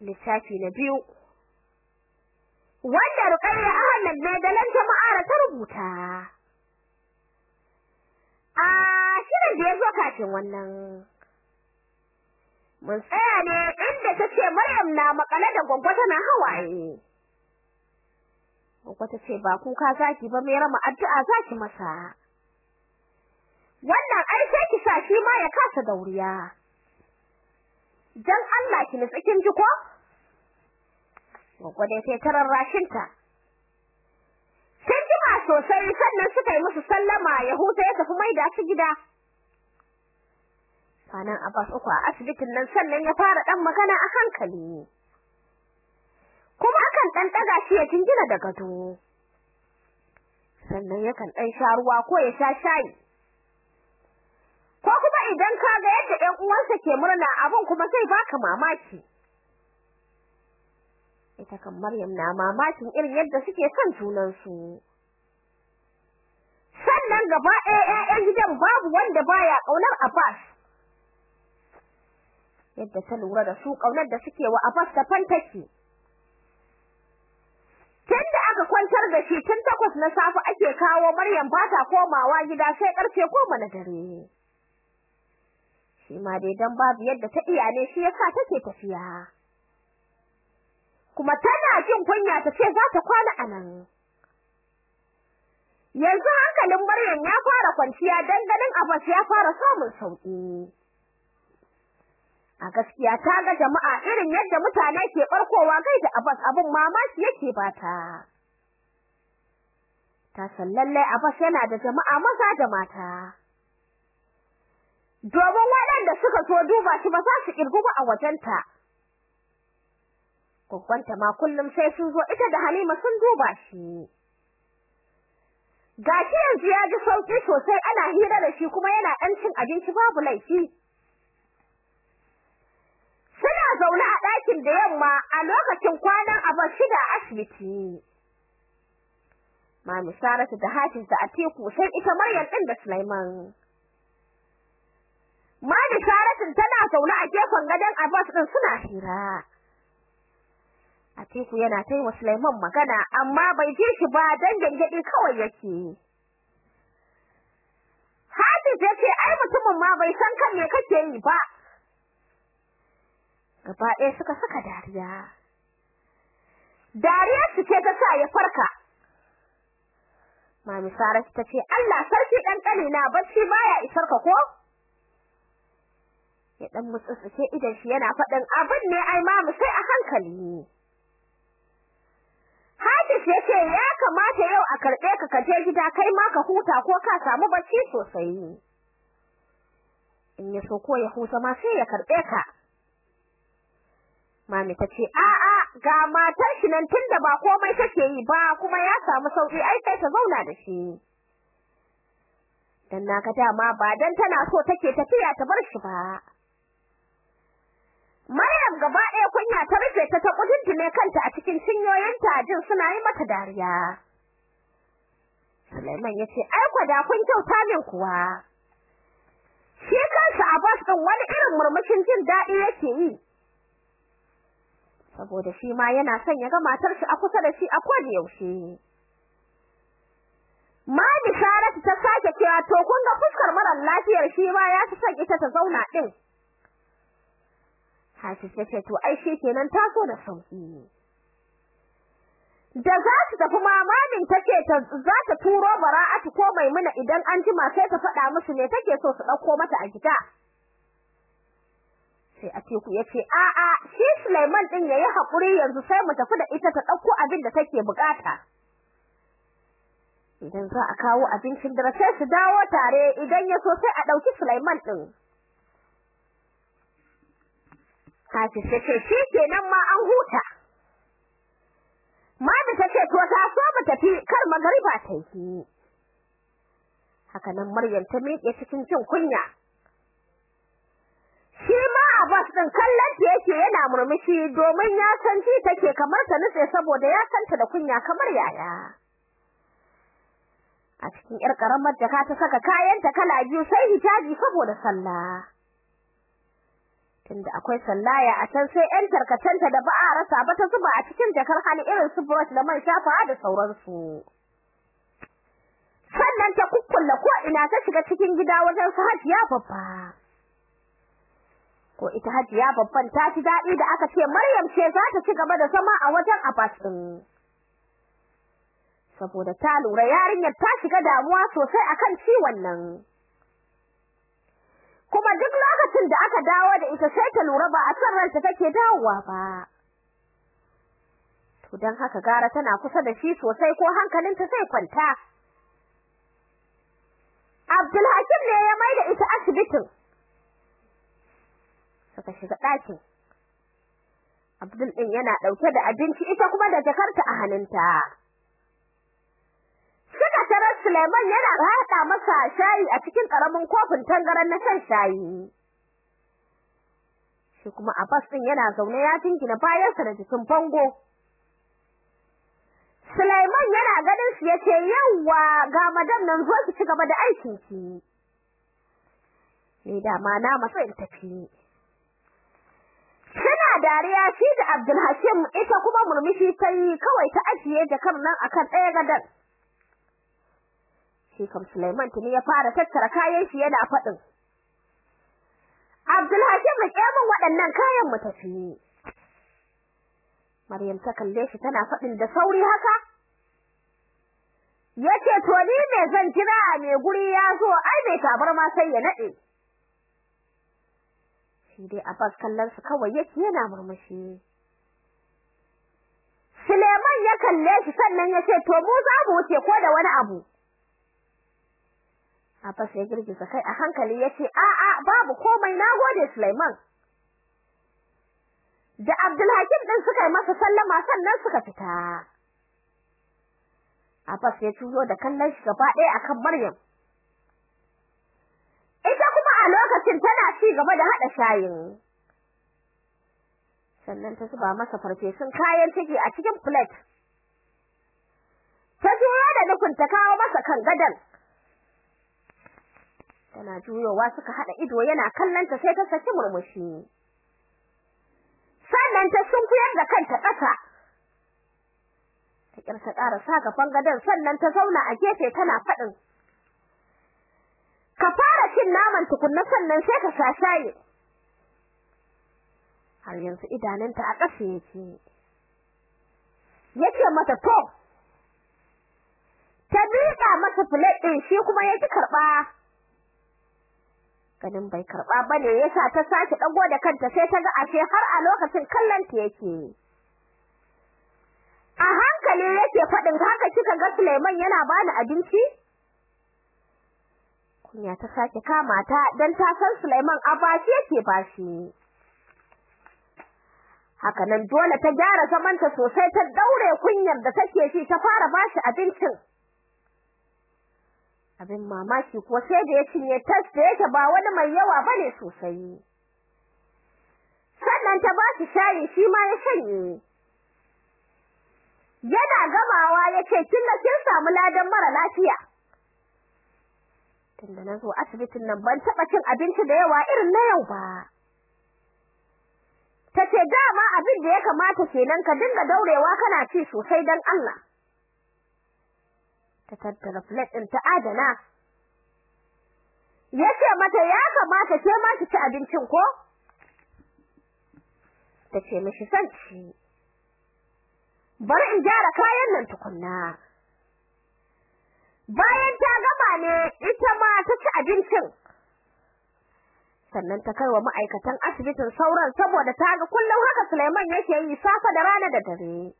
littafi na biyu. Wanda Ruqayya Ahmad ne da lan jama'a ta rubuta. A shirin da ya zo kafin wannan. Mun tsaya ne inda tace Maryam na makale da gwaggwa tana hawaye. Gwaggwa tace ba kuka zaki ba mai rama addu'a zaki masa. Wannan ai sai ki sa shi ma ya kasa dauriya. Dan Allah ki nutsi kin ji ko? Dai sai ta rarrashin ta. Sai jima sosai sannan suka yi musu sallama Yahuda ya tafi maida su gida. Kwanan Abbas uku a asibitin nan sannan ya fara dan magana a hankali. Kuma akan dan daga shi ya jingina da gado. Sannan yakan dan sha ruwa ko ya sha shayi ko kuma idan ka ɗan uwansa ke murna abun kuma zai baka mamaki. Ita kan Maryam na mamakin irin yadda suke son junansu. Sannan gaba ɗaya ƴaƴan gidan babu wanda baya ƙaunar Abbas. Yadda ta lura da su ƙaunar da suke wa Abbas da fantaki tunda aka kwantar da shi tun takwas na safe ake kawo Maryam ba ta komawa gida sai ƙarfe goma na dare. Shi ma dai dan babu yadda ta iya ne shi yasa take tafiya. Kuma tana jin kunya ta ce za ta kwana a nan. Yanzu hankalin Maryam ya fara kwanciya dan ganin Abbas ya fara samun sauƙi a gaskiya ta ga jama'a irin yadda mutane ke barkowa kai da Abbas abun mamaki yake bata ta. San lalle Abbas yana da jama'a maza da mata. Domin waɗanda suka so duba shi ba za su kirgu ba a wajenta. Gwaggwanta ma kullum sai sun zo ita da Halima sun duba shi. Gashi yanzu ya ji sauƙi sosai ana hira da shi kuma yana ɗan cin abinci babu laifi. Suna zaune a ɗakin da yamma a lokacin kwanan abar shida asibiti. Mami Saratu da Hafiz da Atiku sai ita Maryam ɗin da Sulaiman Mami Saratu tana zaune a gefen gadon Abbas ɗin suna hira Atiku yana tai wa Sulaiman magana amma bai ji shi ba dan gangadi kawai yake. Hafiz ya ce ai mutumin ma bai san kan me kake yi ba. Gaba ɗaya suka saka dariya. Dariya su ce ta sa ya farka. Mami Saratu ta ce Allah sarki ɗan ƙanina bacci baya isar ka ko? Ya ɗan mutsutsuke idan shi yana faɗin abin ne ai mamu sai a hankali. Hafiz ya ce ya kamata yau a karɓe ka kaje gida kai ma ka huta ko ka samu bacci sosai. In ya so ko ya huta ma sai ya karɓe ka. Mami ta ce a'a ga matar shi nan tunda ba komai take yi ba kuma ya samu sauƙi ai sai ta zauna da shi. Dan na ga dama ba dan tana so take tafiya ta bar shi ba. Maryam gaba ɗaya kunya ta rufe ta ta kudindine kanta a cikin cinyoyinta jin suna yi mata dariya. Sulaiman ya ce, "Ai kwada kun kyauta min kuwa." Shi kansa Abbas ɗin wani irin murmushin jin daɗi yake yi. Saboda shi ma yana son ya ga matar shi a kusa da shi a koda yaushe. Mami Saratu ta sake cewa to kun ga fuskar marar lafiyar shi ma ya fi son ita ta zauna ɗin. Hafiz ce to ai shi kenan taso da sauƙi. Da za su tafi mamamin take ta za ta turo Bara'atu ko Maimuna idan an jima sai ta faɗa musu ne take so su ɗauko mata a gida. Sai Atiku ya ce a'a shi Sulaiman ɗin yayi haƙuri yanzu sai mu tafi da ita ta ɗauko abin da take buƙata. Idan za a kawo abincin dare sai su dawo tare idan ya so sai a ɗauki Sulaiman ɗin. Hafiz ya ce shi kenan ma an huta. Mami ta ce to ta so mu tafi kar magariba ta yi. Haka nan Maryam ta miƙe cikin jin kunya. Shi ma Abbas ɗin kallon ta yake yana murmushi domin ya san ji take kamar ta nutse saboda ya santa da kunya kamar yaya. A cikin ƴar ƙaramar jaka ta saka kayanta kala biyu sai hijabi saboda sallah. Tunda akwai sallaya a can sai 'yan tarkacenta da ba a rasa ba ta zuba a cikin jakar hannu irin su brush da man shafawa da sauransu. Sannan ta kukkulla ko ina ta shiga cikin gida wajen su Hajiya babba. Ko ita Hajiya babban ta ji daɗi da aka ce Maryam ce za ta ci gaba da zama a wajen Abbas din saboda ta lura yarinyar ta shiga damuwa sosai akan ciwon nan. Kuma duk lokacin da aka dawo da ita sai ta lura ba a san ranta take dawowa ba. To dan haka gara tana kusa da shi sosai ko hankalinta sai kwanta. Abdulhakim ne ya maida ita asibitin. Suka shiga ɗakin. Abdul din yana ɗauke da abinci ita kuma da jakarta a hannunta. Suleiman yana haɗa masa shayi a cikin ƙaramin kofin tangaran na shan shayi. Shi kuma Abbas din yana zaune ya jingina bayansa da jikin bango. Sulaiman yana ganin shi ya ce yawa ga madam nan zo ki ci gaba da aikin ki. Ni da ma na masa in tafi Kina dariya shi da Abdulhakim ita kuma murmushi tayi kawai ta ajiye jakar nan akan ɗaya gadan shi kam Sulaiman tuni ya fara tattara kayan shi yana faɗin. Abdulhakim riƙe min waɗannan kayan mu tafi. Maryam ta kalle shi tana faɗin da sauri haka. Yace to ni me zan jira me guri ya zo ai me tabar ma sai ya nade shi dai Abbas kallon su kawai yake yana murmushi. Suleiman ya kalle shi sannan ya ce to mu za mu wuce ko da wani abu. Abbas ya girgiza kai a hankali ya ce a a babu komai nagode Suleiman. Da Abdulhakim din suka yi masa sallama sannan suka fita. Abbas ya tuyo da kallon shi gaba ɗaya akan Maryam. Ita kuma a lokacin tana ci gaba da hada shayin. Sannan ta zuba masa farfesun kayan ciki a cikin plate. Ta juyo da nufin ta kawo masa kan gadan tana juyowa suka hada ido yana kallon ta sai ta saki murmushi. Sannan ta sunkuyar da kanta ƙasa. Ta kirta ƙara sa gaban gadan sannan ta zauna a gefe tana faɗin. Ka fara cin naman tukunna sannan sai ka sha shayi. Har yanzu idanunta a ƙasa yake. Yace mata to ta miƙa masa plate ɗin shi kuma ya ki karɓa. Ganin bai karɓa ba ne yasa ta sake ɗago da kanta sai ta ga ashe har a lokacin kallon ta yake. A hankali yake faɗin haka kika ga Suleiman yana bani abinci? Kunya ta sake kama ta dan ta san Suleiman abashi yake bashi haka nan dole ta gyara zamanta sosai ta daure kunyar da take shi ta fara bashi abincin. Abin mamaki kuwa sai da ya cinye tas da yake ba wani mai yawa ba ne sosai. Sannan ta bashi shayi shi ma ya shanye. Yana gamawa ya ce kin kin samu ladan mara lafiya? Tunda na zo asibitin nan ban taba cin abinci da yawa irin na yau ba. Tace dama abin da ya kamata kenan ka dinga daurewa kana ci sosai dan Allah. Ta tattara plate din ta adana. Yace mata ya kamata ke ma ki ci abincin ko? Tace mishi san ci. Bari in gyara kayan nan tukunna. Bayan ta gama ne ita ma ta ci abincin. Sannan ta kai wa ma'aikatan asibitin sauran saboda ta ga kullum haka Suleiman yake yi safa da rana da dare.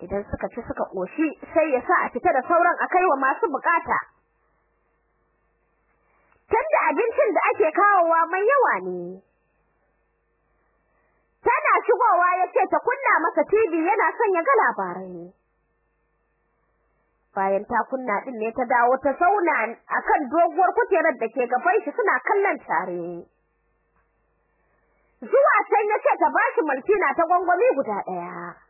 Idan suka ci suka koshi sai ya sa a fita da sauran a wa masu buƙata tunda abincin da ake kawowa mai yawa ne. Tana shigowa ya ce ta kunna masa TV yana son ya ga labarai bayan ta kunna din ne ta dawo ta zauna akan doguwar kujerar da ke gaban shi suna kallon tare. Zuwa can ya ce ta bashi maltina ta gwangwami guda ɗaya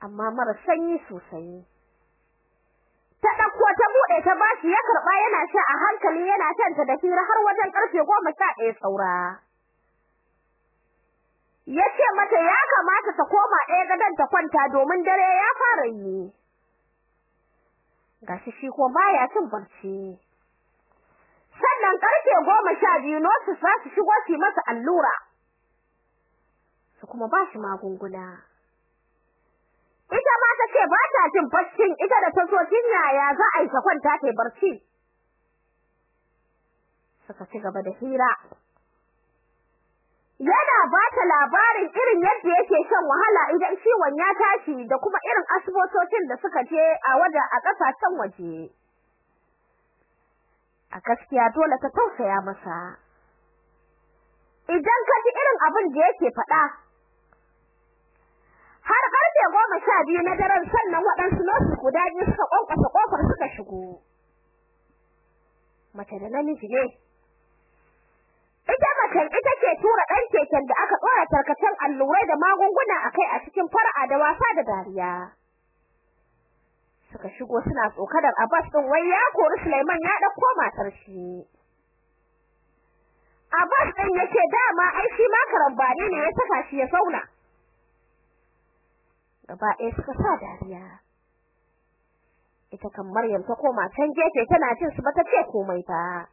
amma mara sanyi sosai ta ɗauko ta buɗe ta bashi ya karɓa yana sha a hankali yana tanta da hira har wajen ƙarfe 11 saura. Yace mata ya kamata ta koma ɗaya gadon ta kwanta domin dare ya fara yi. Gashi shi ko baya cin barci. Sannan ƙarfe 12 nosu za su shigo su masa allura su kuma ba shi magunguna. Ita ma ta ce ba ta jin baccin ita da ta so yaya za a yi ta kwanta ta barci. Suka ci gaba da hira. Yana ba ta labarin irin yadda yake shan wahala idan ciwon ya tashi da kuma irin asibitocin da suka je a waje a ƙasashen waje. A gaskiya dole ta tausaya masa. Idan ka ji irin abin da yake faɗa goma sha biyu na daren sannan waɗansu nosu guda biyu suka ƙwanƙwasa ƙofar suka shigo. Mace da namiji ne. Ita macen ita ke tura ɗan keken da aka ɗora tarkacen allurai da magunguna a kai a cikin fara'a da wasa da dariya. Suka shigo suna tsokadar Abbas ɗin wai ya kori Sulaiman ya ɗauko matar shi. Abbas ɗin ya ce dama ai shi ma karambani ne ya saka shi ya sauna gaba ɗaya suka sa dariya. Ita kan Maryam ta koma can gefe tana jin su bata ce komai ba.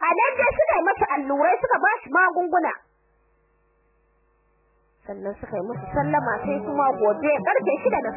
A nan dai suka yi masa allurai suka ba shi magunguna. Sannan suka yi musu sallama sai kuma gobe ƙarfe shida da